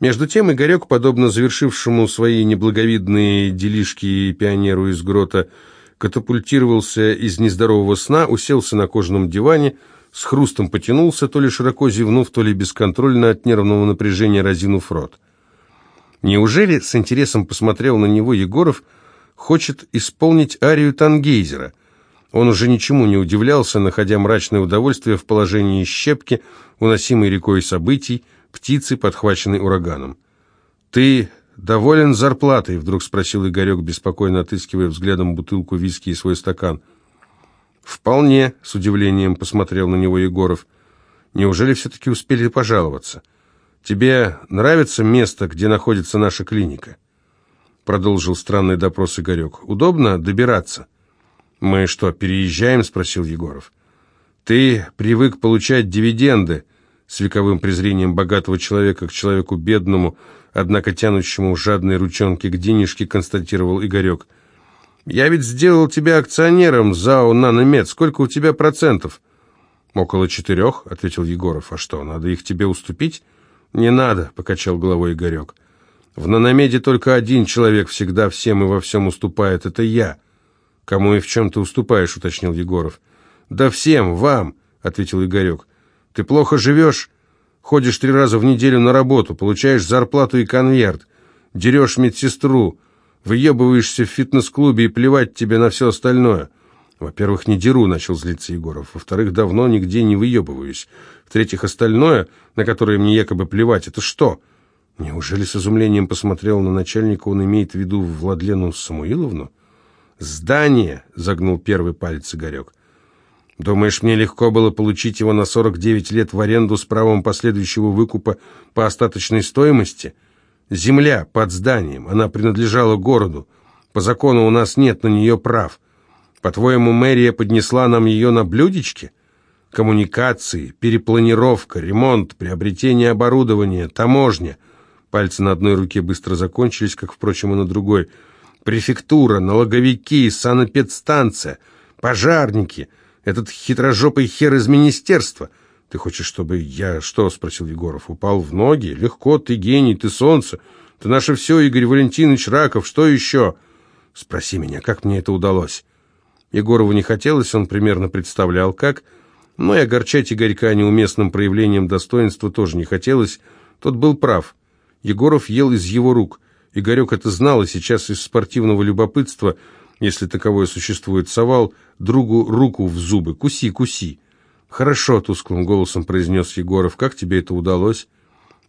Между тем Игорек, подобно завершившему свои неблаговидные делишки пионеру из грота, катапультировался из нездорового сна, уселся на кожаном диване, с хрустом потянулся, то ли широко зевнув, то ли бесконтрольно от нервного напряжения разинув рот. Неужели, с интересом посмотрел на него Егоров, хочет исполнить арию Тангейзера? Он уже ничему не удивлялся, находя мрачное удовольствие в положении щепки, уносимой рекой событий, птицы, подхваченной ураганом. «Ты доволен зарплатой?» — вдруг спросил Игорек, беспокойно отыскивая взглядом бутылку виски и свой стакан. «Вполне», — с удивлением посмотрел на него Егоров. «Неужели все-таки успели пожаловаться? Тебе нравится место, где находится наша клиника?» Продолжил странный допрос Игорек. «Удобно добираться?» «Мы что, переезжаем?» — спросил Егоров. «Ты привык получать дивиденды», с вековым презрением богатого человека к человеку бедному, однако тянущему жадные ручонки к денежке, констатировал Игорек. «Я ведь сделал тебя акционером ЗАО «Наномед». Сколько у тебя процентов?» «Около четырех», — ответил Егоров. «А что, надо их тебе уступить?» «Не надо», — покачал головой Игорек. «В «Наномеде» только один человек всегда всем и во всем уступает. Это я». «Кому и в чем ты уступаешь?» — уточнил Егоров. «Да всем, вам», — ответил Игорек. Ты плохо живешь, ходишь три раза в неделю на работу, получаешь зарплату и конверт, дерешь медсестру, выебываешься в фитнес-клубе и плевать тебе на все остальное. Во-первых, не деру, начал злиться Егоров. Во-вторых, давно нигде не выебываюсь. В-третьих, остальное, на которое мне якобы плевать, это что? Неужели с изумлением посмотрел на начальника, он имеет в виду Владлену Самуиловну? «Здание!» — загнул первый палец Игорек. Думаешь, мне легко было получить его на 49 лет в аренду с правом последующего выкупа по остаточной стоимости? Земля под зданием, она принадлежала городу. По закону у нас нет на нее прав. По-твоему, мэрия поднесла нам ее на блюдечке? Коммуникации, перепланировка, ремонт, приобретение оборудования, таможня. Пальцы на одной руке быстро закончились, как, впрочем, и на другой. Префектура, налоговики, санэпидстанция, пожарники — этот хитрожопый хер из министерства. Ты хочешь, чтобы я что?» — спросил Егоров. «Упал в ноги? Легко, ты гений, ты солнце. Ты наше все, Игорь Валентинович Раков. Что еще?» «Спроси меня, как мне это удалось?» Егорову не хотелось, он примерно представлял, как... Но и огорчать Игорька неуместным проявлением достоинства тоже не хотелось. Тот был прав. Егоров ел из его рук. Игорек это знал, и сейчас из спортивного любопытства если таковое существует, совал другу руку в зубы. «Куси, куси!» «Хорошо», — тусклым голосом произнес Егоров. «Как тебе это удалось?»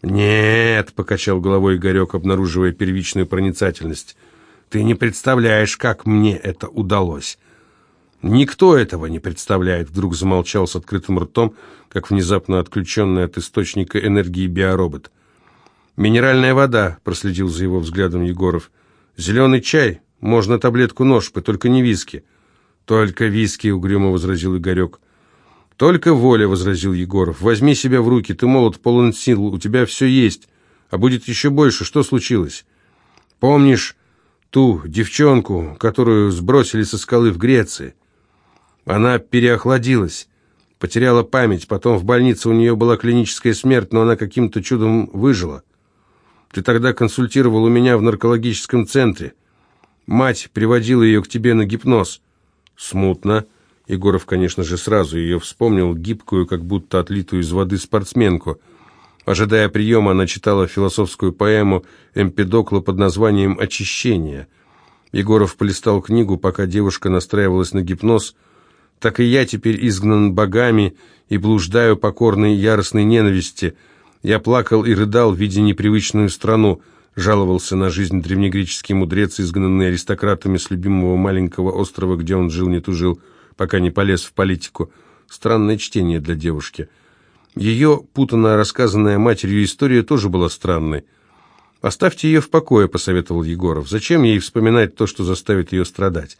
«Нет», — покачал головой Игорек, обнаруживая первичную проницательность. «Ты не представляешь, как мне это удалось». «Никто этого не представляет», — вдруг замолчал с открытым ртом, как внезапно отключенный от источника энергии биоробот. «Минеральная вода», — проследил за его взглядом Егоров. «Зеленый чай, можно таблетку ножпы, только не виски. Только виски, угрюмо возразил Игорек. Только воля, возразил Егоров. Возьми себя в руки, ты молод, полон сил, у тебя все есть. А будет еще больше. Что случилось? Помнишь ту девчонку, которую сбросили со скалы в Греции? Она переохладилась, потеряла память, потом в больнице у нее была клиническая смерть, но она каким-то чудом выжила. Ты тогда консультировал у меня в наркологическом центре. Мать приводила ее к тебе на гипноз. Смутно. Егоров, конечно же, сразу ее вспомнил, гибкую, как будто отлитую из воды спортсменку. Ожидая приема, она читала философскую поэму Эмпедокла под названием «Очищение». Егоров полистал книгу, пока девушка настраивалась на гипноз. «Так и я теперь изгнан богами и блуждаю покорной яростной ненависти. Я плакал и рыдал, видя непривычную страну жаловался на жизнь древнегреческий мудрец, изгнанный аристократами с любимого маленького острова, где он жил, не тужил, пока не полез в политику. Странное чтение для девушки. Ее, путанно рассказанная матерью история, тоже была странной. «Оставьте ее в покое», — посоветовал Егоров. «Зачем ей вспоминать то, что заставит ее страдать?»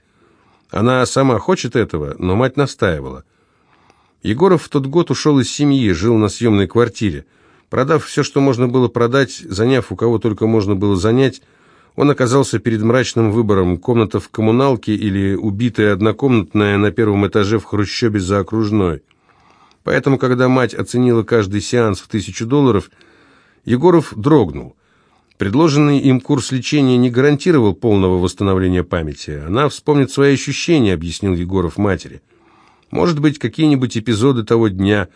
Она сама хочет этого, но мать настаивала. Егоров в тот год ушел из семьи, жил на съемной квартире. Продав все, что можно было продать, заняв у кого только можно было занять, он оказался перед мрачным выбором – комната в коммуналке или убитая однокомнатная на первом этаже в хрущебе за окружной. Поэтому, когда мать оценила каждый сеанс в тысячу долларов, Егоров дрогнул. Предложенный им курс лечения не гарантировал полного восстановления памяти. Она вспомнит свои ощущения, объяснил Егоров матери. Может быть, какие-нибудь эпизоды того дня,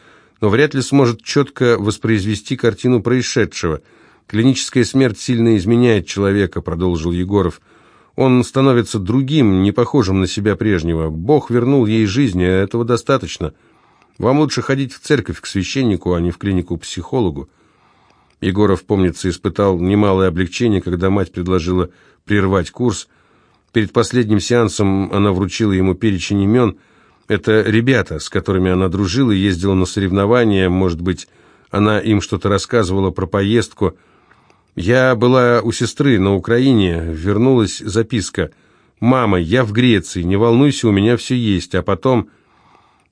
но вряд ли сможет четко воспроизвести картину происшедшего. Клиническая смерть сильно изменяет человека, продолжил Егоров. Он становится другим, не похожим на себя прежнего. Бог вернул ей жизнь, и этого достаточно. Вам лучше ходить в церковь к священнику, а не в клинику к психологу. Егоров, помнится, испытал немалое облегчение, когда мать предложила прервать курс. Перед последним сеансом она вручила ему перечень имен. Это ребята, с которыми она дружила ездила на соревнования. Может быть, она им что-то рассказывала про поездку. Я была у сестры на Украине, вернулась записка. «Мама, я в Греции, не волнуйся, у меня все есть». А потом...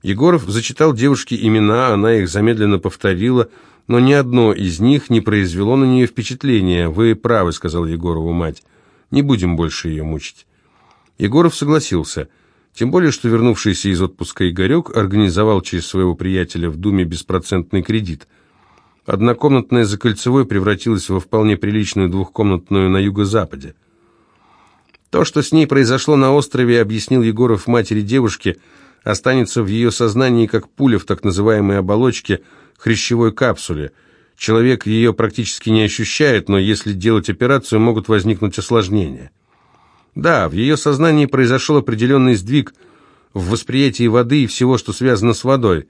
Егоров зачитал девушке имена, она их замедленно повторила – но ни одно из них не произвело на нее впечатления. «Вы правы», — сказал Егорову мать. «Не будем больше ее мучить». Егоров согласился. Тем более, что вернувшийся из отпуска Игорек организовал через своего приятеля в Думе беспроцентный кредит. Однокомнатная за Кольцевой превратилась во вполне приличную двухкомнатную на юго-западе. То, что с ней произошло на острове, объяснил Егоров матери девушки, останется в ее сознании как пуля в так называемой оболочке – хрящевой капсуле. Человек ее практически не ощущает, но если делать операцию, могут возникнуть осложнения. Да, в ее сознании произошел определенный сдвиг в восприятии воды и всего, что связано с водой.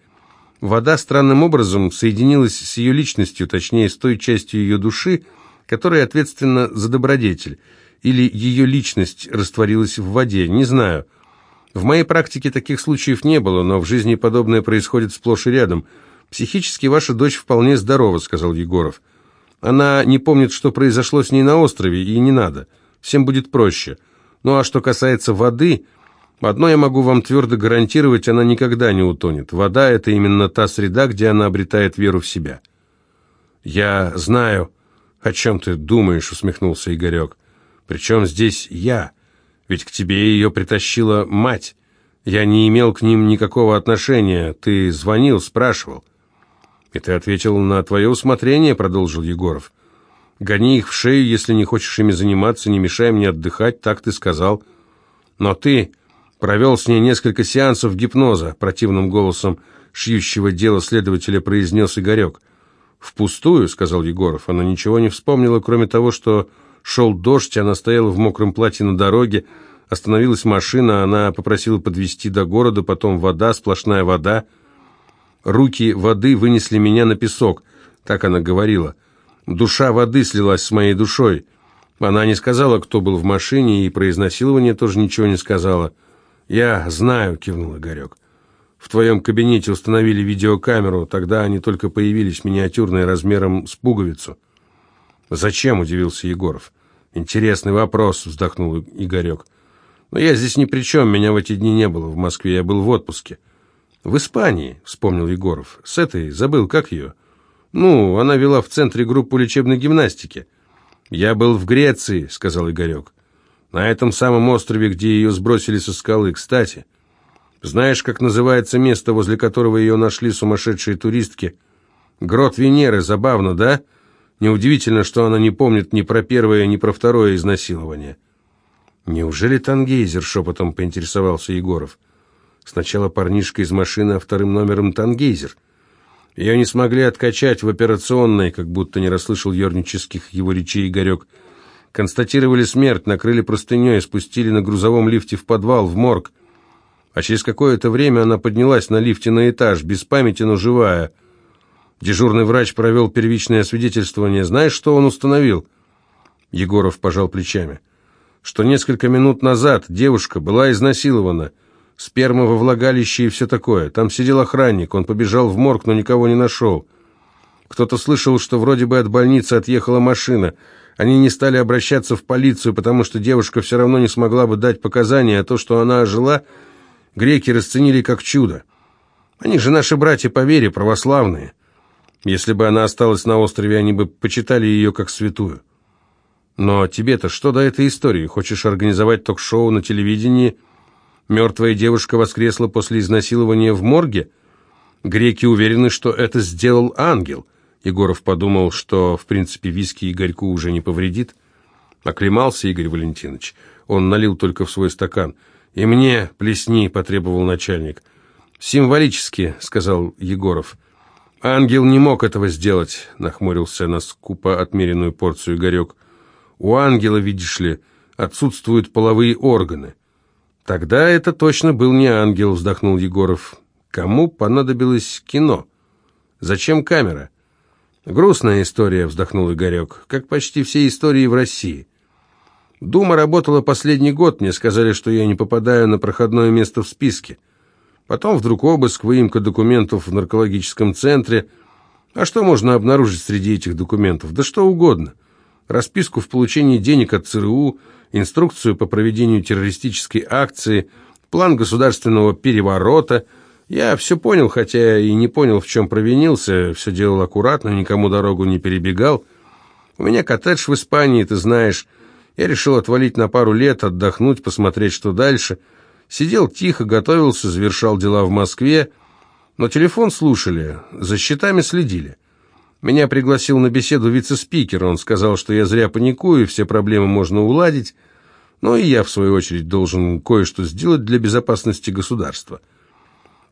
Вода странным образом соединилась с ее личностью, точнее, с той частью ее души, которая ответственна за добродетель, или ее личность растворилась в воде, не знаю. В моей практике таких случаев не было, но в жизни подобное происходит сплошь и рядом – «Психически ваша дочь вполне здорова», — сказал Егоров. «Она не помнит, что произошло с ней на острове, и не надо. Всем будет проще. Ну а что касается воды, одно я могу вам твердо гарантировать, она никогда не утонет. Вода — это именно та среда, где она обретает веру в себя». «Я знаю, о чем ты думаешь», — усмехнулся Игорек. «Причем здесь я? Ведь к тебе ее притащила мать. Я не имел к ним никакого отношения. Ты звонил, спрашивал». «И ты ответил на твое усмотрение», — продолжил Егоров. «Гони их в шею, если не хочешь ими заниматься, не мешай мне отдыхать, так ты сказал. Но ты провел с ней несколько сеансов гипноза», — противным голосом шьющего дела следователя произнес Игорек. «Впустую», — сказал Егоров. Она ничего не вспомнила, кроме того, что шел дождь, она стояла в мокром платье на дороге, остановилась машина, она попросила подвезти до города, потом вода, сплошная вода — Руки воды вынесли меня на песок, так она говорила. Душа воды слилась с моей душой. Она не сказала, кто был в машине, и про изнасилование тоже ничего не сказала. «Я знаю», — кивнул Игорек. «В твоем кабинете установили видеокамеру, тогда они только появились миниатюрные размером с пуговицу». «Зачем?» — удивился Егоров. «Интересный вопрос», — вздохнул Игорек. «Но я здесь ни при чем, меня в эти дни не было в Москве, я был в отпуске». «В Испании», — вспомнил Егоров. «С этой, забыл, как ее?» «Ну, она вела в центре группу лечебной гимнастики». «Я был в Греции», — сказал Игорек. «На этом самом острове, где ее сбросили со скалы. Кстати, знаешь, как называется место, возле которого ее нашли сумасшедшие туристки? Грот Венеры. Забавно, да? Неудивительно, что она не помнит ни про первое, ни про второе изнасилование». «Неужели Тангейзер?» — шепотом поинтересовался Егоров. Сначала парнишка из машины, а вторым номером тангейзер. Ее не смогли откачать в операционной, как будто не расслышал ернических его речей Игорек. Констатировали смерть, накрыли простыней, спустили на грузовом лифте в подвал, в морг. А через какое-то время она поднялась на лифте на этаж, без памяти, но живая. Дежурный врач провел первичное освидетельствование. Знаешь, что он установил? Егоров пожал плечами. Что несколько минут назад девушка была изнасилована – Сперма во влагалище и все такое. Там сидел охранник, он побежал в морг, но никого не нашел. Кто-то слышал, что вроде бы от больницы отъехала машина. Они не стали обращаться в полицию, потому что девушка все равно не смогла бы дать показания, а то, что она ожила, греки расценили как чудо. Они же наши братья по вере, православные. Если бы она осталась на острове, они бы почитали ее как святую. Но тебе-то что до этой истории? Хочешь организовать ток-шоу на телевидении – Мертвая девушка воскресла после изнасилования в морге? Греки уверены, что это сделал ангел. Егоров подумал, что, в принципе, виски Игорьку уже не повредит. Оклемался Игорь Валентинович. Он налил только в свой стакан. «И мне плесни», — потребовал начальник. «Символически», — сказал Егоров. «Ангел не мог этого сделать», — нахмурился на скупо отмеренную порцию Игорек. «У ангела, видишь ли, отсутствуют половые органы». «Тогда это точно был не ангел», — вздохнул Егоров. «Кому понадобилось кино? Зачем камера?» «Грустная история», — вздохнул Игорек, — «как почти все истории в России». Дума работала последний год, мне сказали, что я не попадаю на проходное место в списке. Потом вдруг обыск, выемка документов в наркологическом центре. А что можно обнаружить среди этих документов? Да что угодно. Расписку в получении денег от ЦРУ, инструкцию по проведению террористической акции, план государственного переворота. Я все понял, хотя и не понял, в чем провинился, все делал аккуратно, никому дорогу не перебегал. У меня коттедж в Испании, ты знаешь, я решил отвалить на пару лет, отдохнуть, посмотреть, что дальше. Сидел тихо, готовился, завершал дела в Москве, но телефон слушали, за счетами следили. Меня пригласил на беседу вице-спикер, он сказал, что я зря паникую, все проблемы можно уладить, но и я, в свою очередь, должен кое-что сделать для безопасности государства.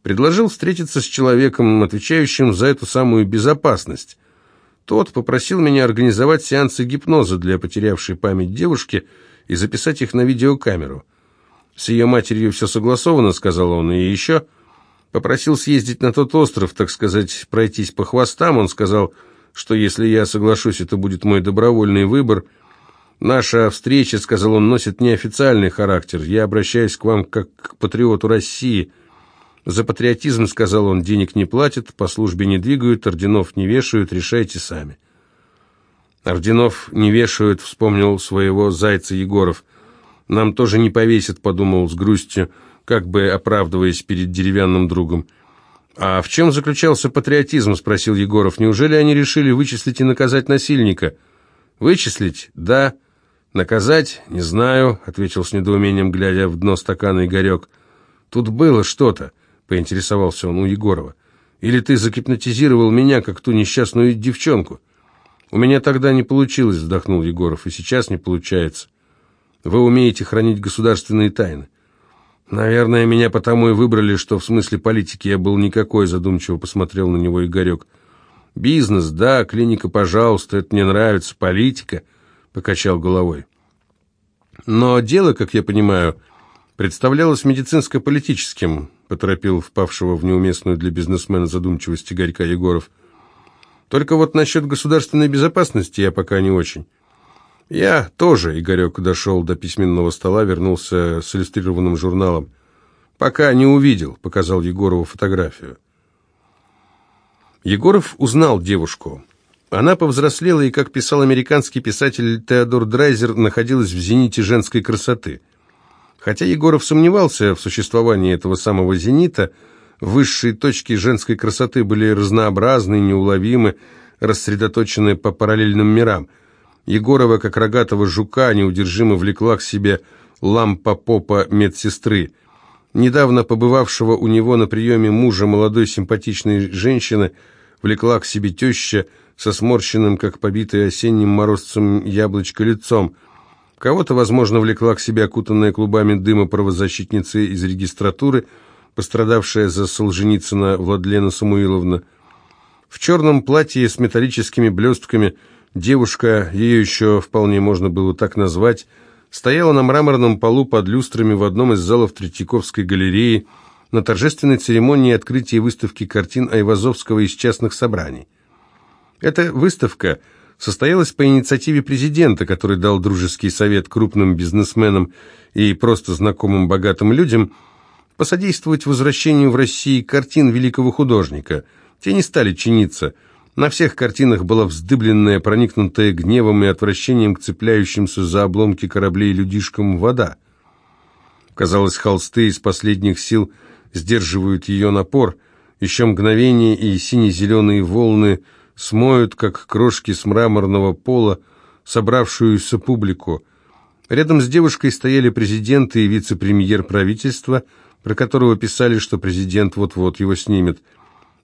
Предложил встретиться с человеком, отвечающим за эту самую безопасность. Тот попросил меня организовать сеансы гипноза для потерявшей память девушки и записать их на видеокамеру. С ее матерью все согласовано, сказал он, и еще попросил съездить на тот остров, так сказать, пройтись по хвостам. Он сказал, что если я соглашусь, это будет мой добровольный выбор. Наша встреча, сказал он, носит неофициальный характер. Я обращаюсь к вам как к патриоту России – за патриотизм, сказал он, денег не платят, по службе не двигают, орденов не вешают, решайте сами. Орденов не вешают, вспомнил своего зайца Егоров. Нам тоже не повесят, подумал с грустью, как бы оправдываясь перед деревянным другом. «А в чем заключался патриотизм?» – спросил Егоров. «Неужели они решили вычислить и наказать насильника?» «Вычислить? Да. Наказать? Не знаю», – ответил с недоумением, глядя в дно стакана Игорек. «Тут было что-то поинтересовался он у Егорова. «Или ты загипнотизировал меня, как ту несчастную девчонку?» «У меня тогда не получилось», — вздохнул Егоров, — «и сейчас не получается. Вы умеете хранить государственные тайны». «Наверное, меня потому и выбрали, что в смысле политики я был никакой», — задумчиво посмотрел на него Игорек. «Бизнес, да, клиника, пожалуйста, это мне нравится, политика», — покачал головой. «Но дело, как я понимаю, представлялось медицинско-политическим поторопил впавшего в неуместную для бизнесмена задумчивость Игорька Егоров. «Только вот насчет государственной безопасности я пока не очень». «Я тоже», — Игорек дошел до письменного стола, вернулся с иллюстрированным журналом. «Пока не увидел», — показал Егорову фотографию. Егоров узнал девушку. Она повзрослела и, как писал американский писатель Теодор Драйзер, находилась в зените женской красоты — Хотя Егоров сомневался в существовании этого самого «Зенита», высшие точки женской красоты были разнообразны, неуловимы, рассредоточены по параллельным мирам. Егорова, как рогатого жука, неудержимо влекла к себе лампа попа медсестры. Недавно побывавшего у него на приеме мужа молодой симпатичной женщины влекла к себе теща со сморщенным, как побитый осенним морозцем яблочко лицом – Кого-то, возможно, влекла к себе окутанная клубами дыма правозащитница из регистратуры, пострадавшая за Солженицына Владлена Самуиловна. В черном платье с металлическими блестками девушка, ее еще вполне можно было так назвать, стояла на мраморном полу под люстрами в одном из залов Третьяковской галереи на торжественной церемонии открытия выставки картин Айвазовского из частных собраний. Эта выставка – состоялась по инициативе президента, который дал дружеский совет крупным бизнесменам и просто знакомым богатым людям посодействовать возвращению в России картин великого художника. Те не стали чиниться. На всех картинах была вздыбленная, проникнутая гневом и отвращением к цепляющимся за обломки кораблей людишкам вода. Казалось, холсты из последних сил сдерживают ее напор. Еще мгновение, и сине-зеленые волны – смоют, как крошки с мраморного пола, собравшуюся публику. Рядом с девушкой стояли президент и вице-премьер правительства, про которого писали, что президент вот-вот его снимет.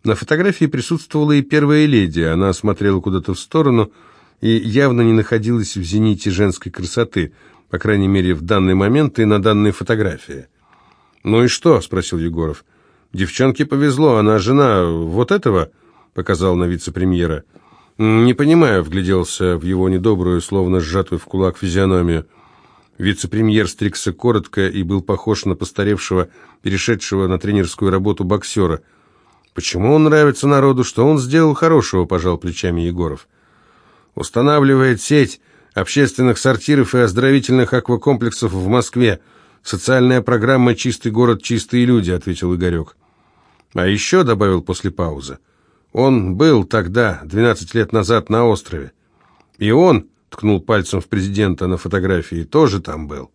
На фотографии присутствовала и первая леди. Она смотрела куда-то в сторону и явно не находилась в зените женской красоты, по крайней мере, в данный момент и на данной фотографии. «Ну и что?» – спросил Егоров. «Девчонке повезло, она жена вот этого?» – показал на вице-премьера. «Не понимаю», – вгляделся в его недобрую, словно сжатую в кулак физиономию. Вице-премьер стригся коротко и был похож на постаревшего, перешедшего на тренерскую работу боксера. «Почему он нравится народу? Что он сделал хорошего?» – пожал плечами Егоров. «Устанавливает сеть общественных сортиров и оздоровительных аквакомплексов в Москве. Социальная программа «Чистый город, чистые люди», — ответил Игорек. А еще, — добавил после паузы, — он был тогда, 12 лет назад, на острове. И он, — ткнул пальцем в президента на фотографии, — тоже там был.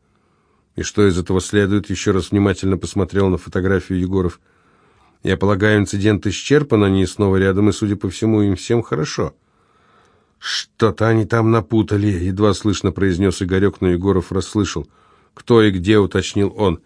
И что из этого следует, еще раз внимательно посмотрел на фотографию Егоров. Я полагаю, инцидент исчерпан, они снова рядом, и, судя по всему, им всем хорошо. «Что-то они там напутали», — едва слышно произнес Игорек, но Егоров расслышал. «Кто и где?» — уточнил он.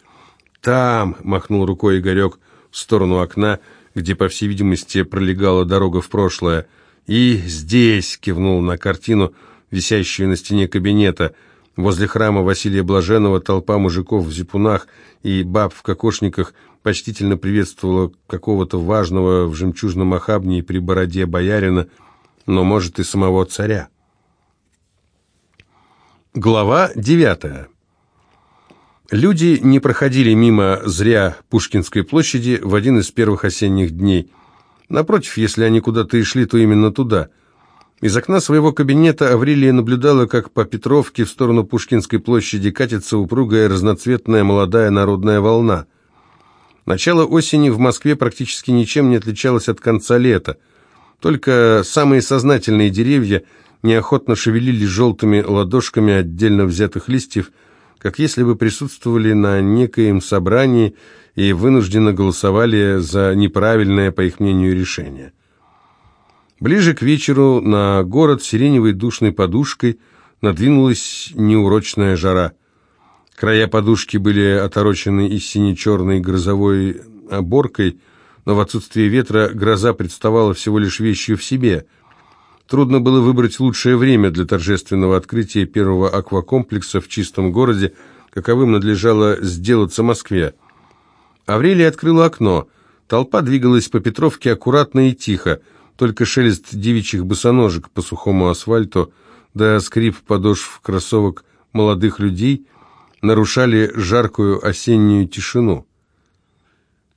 «Там!» — махнул рукой Игорек в сторону окна, где, по всей видимости, пролегала дорога в прошлое. «И здесь!» — кивнул на картину, висящую на стене кабинета. Возле храма Василия Блаженного толпа мужиков в зипунах и баб в кокошниках почтительно приветствовала какого-то важного в жемчужном охабне и при бороде боярина — но, может, и самого царя. Глава девятая. Люди не проходили мимо зря Пушкинской площади в один из первых осенних дней. Напротив, если они куда-то и шли, то именно туда. Из окна своего кабинета Аврилия наблюдала, как по Петровке в сторону Пушкинской площади катится упругая разноцветная молодая народная волна. Начало осени в Москве практически ничем не отличалось от конца лета. Только самые сознательные деревья неохотно шевелили желтыми ладошками отдельно взятых листьев, как если бы присутствовали на некоем собрании и вынужденно голосовали за неправильное, по их мнению, решение. Ближе к вечеру на город сиреневой душной подушкой надвинулась неурочная жара. Края подушки были оторочены и сине-черной грозовой оборкой, но в отсутствие ветра гроза представала всего лишь вещью в себе. Трудно было выбрать лучшее время для торжественного открытия первого аквакомплекса в чистом городе, каковым надлежало сделаться Москве. Аврелия открыла окно. Толпа двигалась по Петровке аккуратно и тихо, только шелест девичьих босоножек по сухому асфальту, да скрип подошв кроссовок молодых людей нарушали жаркую осеннюю тишину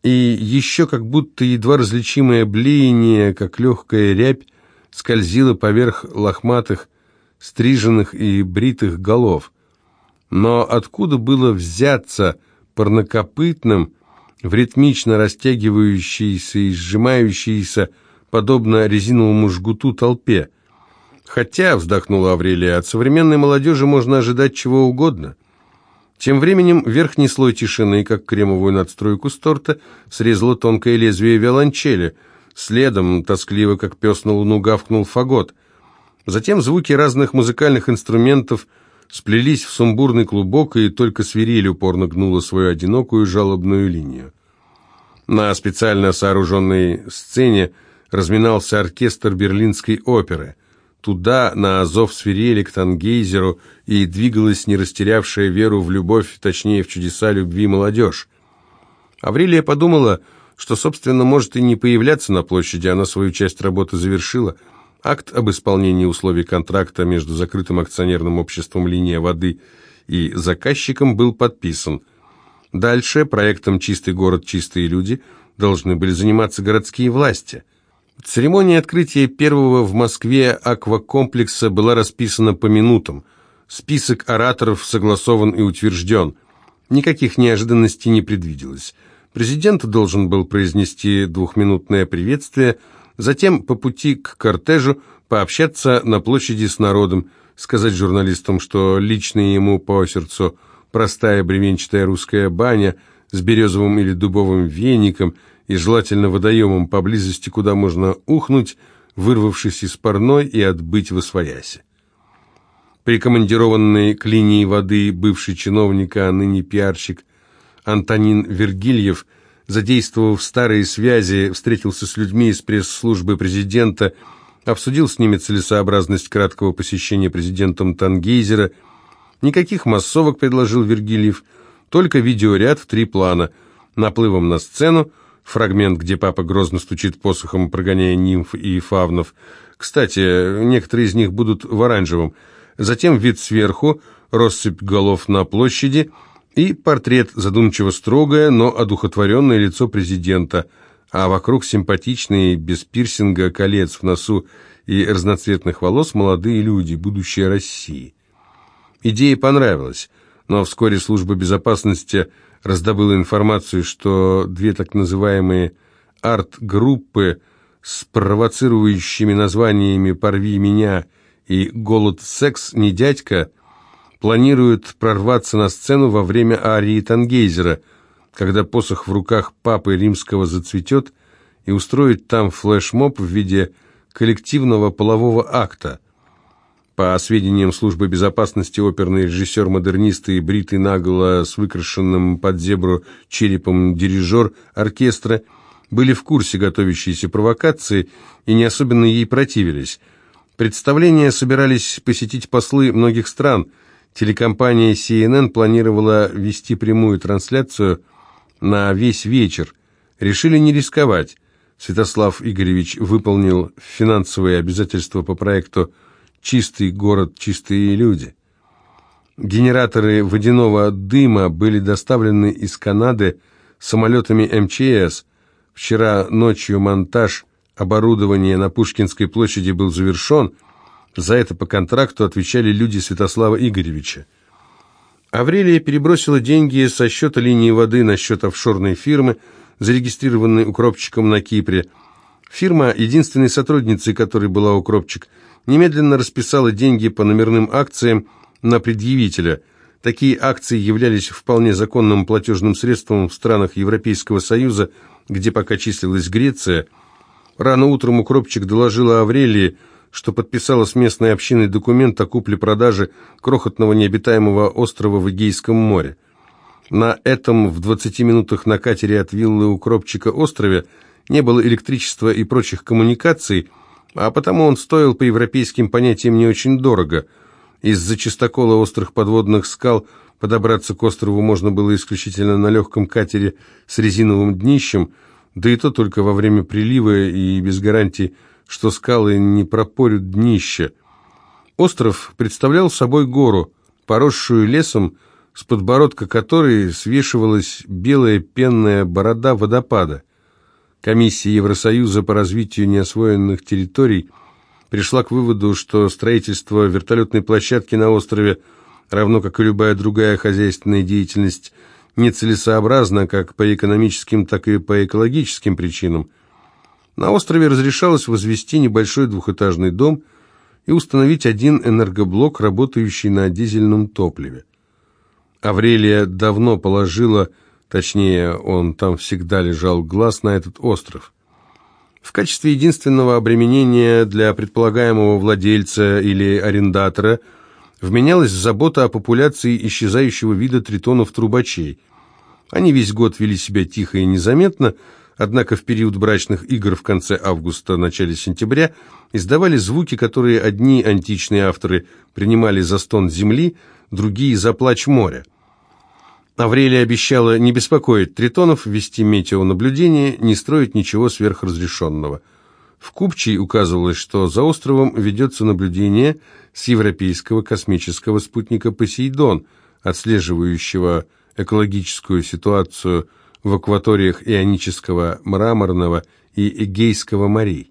и еще как будто едва различимое блеяние, как легкая рябь, скользило поверх лохматых, стриженных и бритых голов. Но откуда было взяться парнокопытным, в ритмично растягивающейся и сжимающейся, подобно резиновому жгуту, толпе? Хотя, вздохнула Аврелия, от современной молодежи можно ожидать чего угодно. Тем временем верхний слой тишины, как кремовую надстройку с торта, срезало тонкое лезвие виолончели. Следом, тоскливо, как пес на луну, гавкнул фагот. Затем звуки разных музыкальных инструментов сплелись в сумбурный клубок, и только свирель упорно гнула свою одинокую жалобную линию. На специально сооруженной сцене разминался оркестр берлинской оперы. Туда, на Азов свирели, к Тангейзеру, и двигалась не растерявшая веру в любовь, точнее, в чудеса любви молодежь. Аврелия подумала, что, собственно, может и не появляться на площади, она свою часть работы завершила. Акт об исполнении условий контракта между закрытым акционерным обществом «Линия воды» и заказчиком был подписан. Дальше проектом «Чистый город, чистые люди» должны были заниматься городские власти – Церемония открытия первого в Москве аквакомплекса была расписана по минутам. Список ораторов согласован и утвержден. Никаких неожиданностей не предвиделось. Президент должен был произнести двухминутное приветствие, затем по пути к кортежу пообщаться на площади с народом, сказать журналистам, что лично ему по сердцу простая бревенчатая русская баня с березовым или дубовым веником – и желательно водоемом поблизости, куда можно ухнуть, вырвавшись из парной и отбыть в освояси. Прикомандированный к линии воды бывший чиновник, а ныне пиарщик Антонин Вергильев задействовав старые связи, встретился с людьми из пресс-службы президента, обсудил с ними целесообразность краткого посещения президентом Тангейзера. Никаких массовок, предложил Вергилиев, только видеоряд в три плана. Наплывом на сцену, фрагмент, где папа грозно стучит посохом, прогоняя нимф и фавнов. Кстати, некоторые из них будут в оранжевом. Затем вид сверху, россыпь голов на площади и портрет, задумчиво строгое, но одухотворенное лицо президента, а вокруг симпатичные, без пирсинга, колец в носу и разноцветных волос молодые люди, будущее России. Идея понравилась, но вскоре служба безопасности раздобыла информацию, что две так называемые арт-группы с провоцирующими названиями «Порви меня» и «Голод секс не дядька» планируют прорваться на сцену во время арии Тангейзера, когда посох в руках папы римского зацветет, и устроить там флешмоб в виде коллективного полового акта. По сведениям службы безопасности, оперный режиссер-модернист и бритый наголо с выкрашенным под зебру черепом дирижер оркестра были в курсе готовящейся провокации и не особенно ей противились. Представление собирались посетить послы многих стран – Телекомпания CNN планировала вести прямую трансляцию на весь вечер. Решили не рисковать. Святослав Игоревич выполнил финансовые обязательства по проекту «Чистый город, чистые люди». Генераторы водяного дыма были доставлены из Канады самолетами МЧС. Вчера ночью монтаж оборудования на Пушкинской площади был завершен – за это по контракту отвечали люди Святослава Игоревича. Аврелия перебросила деньги со счета линии воды на счет офшорной фирмы, зарегистрированной укропчиком на Кипре. Фирма, единственной сотрудницей которой была укропчик, немедленно расписала деньги по номерным акциям на предъявителя. Такие акции являлись вполне законным платежным средством в странах Европейского Союза, где пока числилась Греция. Рано утром укропчик доложила Аврелии, что подписала с местной общиной документ о купле-продаже крохотного необитаемого острова в Эгейском море. На этом в 20 минутах на катере от виллы Укропчика острове не было электричества и прочих коммуникаций, а потому он стоил по европейским понятиям не очень дорого. Из-за чистокола острых подводных скал подобраться к острову можно было исключительно на легком катере с резиновым днищем, да и то только во время прилива и без гарантии что скалы не пропорют днище. Остров представлял собой гору, поросшую лесом, с подбородка которой свешивалась белая пенная борода водопада. Комиссия Евросоюза по развитию неосвоенных территорий пришла к выводу, что строительство вертолетной площадки на острове, равно как и любая другая хозяйственная деятельность, нецелесообразно как по экономическим, так и по экологическим причинам. На острове разрешалось возвести небольшой двухэтажный дом и установить один энергоблок, работающий на дизельном топливе. Аврелия давно положила, точнее, он там всегда лежал, глаз на этот остров. В качестве единственного обременения для предполагаемого владельца или арендатора вменялась забота о популяции исчезающего вида тритонов-трубачей. Они весь год вели себя тихо и незаметно, Однако в период брачных игр в конце августа-начале сентября издавали звуки, которые одни античные авторы принимали за стон земли, другие за плач моря. Аврелия обещала не беспокоить тритонов, вести метеонаблюдение, не строить ничего сверхразрешенного. В Купчей указывалось, что за островом ведется наблюдение с европейского космического спутника «Посейдон», отслеживающего экологическую ситуацию в акваториях Ионического, Мраморного и Эгейского морей.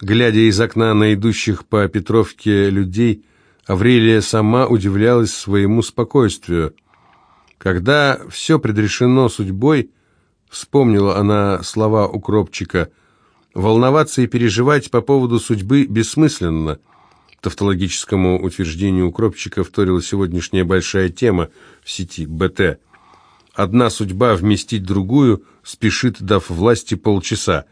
Глядя из окна на идущих по Петровке людей, Аврелия сама удивлялась своему спокойствию. Когда все предрешено судьбой, вспомнила она слова укропчика, волноваться и переживать по поводу судьбы бессмысленно. Тавтологическому утверждению укропчика вторила сегодняшняя большая тема в сети БТ – Одна судьба вместить другую спешит, дав власти полчаса.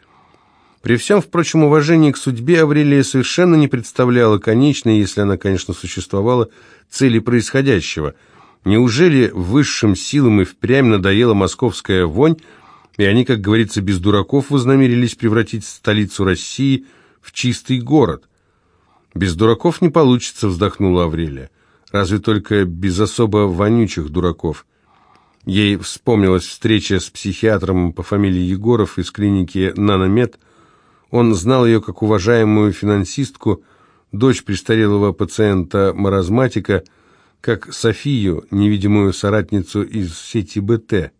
При всем, впрочем, уважении к судьбе Аврелия совершенно не представляла конечной, если она, конечно, существовала, цели происходящего. Неужели высшим силам и впрямь надоела московская вонь, и они, как говорится, без дураков вознамерились превратить столицу России в чистый город. «Без дураков не получится», — вздохнула Аврелия. «Разве только без особо вонючих дураков». Ей вспомнилась встреча с психиатром по фамилии Егоров из клиники «Наномед». Он знал ее как уважаемую финансистку, дочь престарелого пациента-маразматика, как Софию, невидимую соратницу из сети БТ.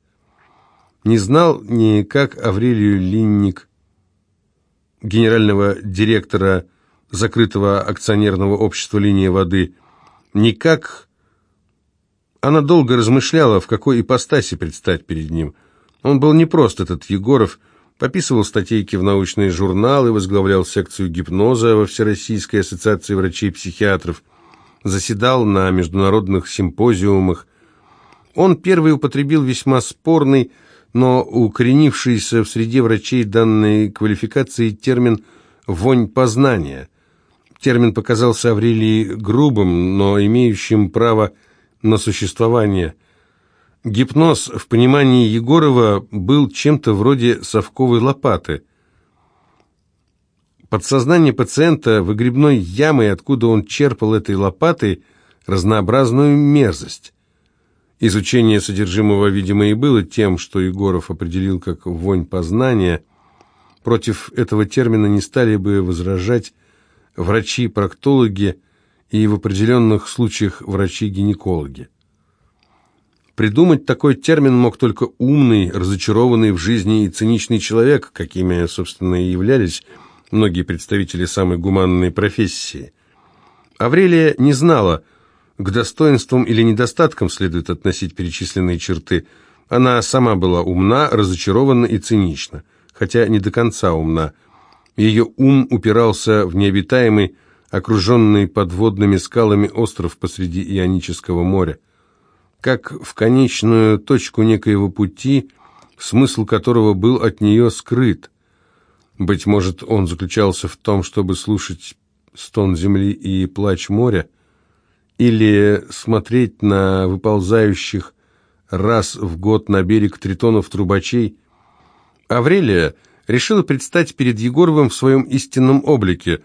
Не знал ни как Аврелию Линник, генерального директора закрытого акционерного общества «Линия воды», ни как... Она долго размышляла, в какой ипостаси предстать перед ним. Он был непрост, этот Егоров, пописывал статейки в научные журналы, возглавлял секцию гипноза во Всероссийской ассоциации врачей-психиатров, заседал на международных симпозиумах. Он первый употребил весьма спорный, но укоренившийся в среде врачей данной квалификации термин «вонь познания». Термин показался Аврелии грубым, но имеющим право на существование. Гипноз в понимании Егорова был чем-то вроде совковой лопаты. Подсознание пациента выгребной ямой, откуда он черпал этой лопатой разнообразную мерзость. Изучение содержимого, видимо, и было тем, что Егоров определил как «вонь познания». Против этого термина не стали бы возражать врачи-проктологи и в определенных случаях врачи-гинекологи. Придумать такой термин мог только умный, разочарованный в жизни и циничный человек, какими, собственно, и являлись многие представители самой гуманной профессии. Аврелия не знала, к достоинствам или недостаткам следует относить перечисленные черты. Она сама была умна, разочарована и цинична, хотя не до конца умна. Ее ум упирался в необитаемый, окруженный подводными скалами остров посреди Ионического моря. Как в конечную точку некоего пути, смысл которого был от нее скрыт. Быть может, он заключался в том, чтобы слушать стон земли и плач моря, или смотреть на выползающих раз в год на берег тритонов-трубачей. Аврелия решила предстать перед Егоровым в своем истинном облике,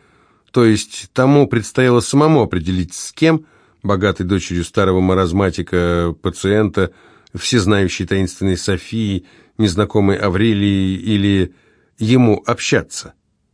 то есть тому предстояло самому определить, с кем, богатой дочерью старого маразматика, пациента, всезнающей таинственной Софии, незнакомой Аврелии или ему общаться.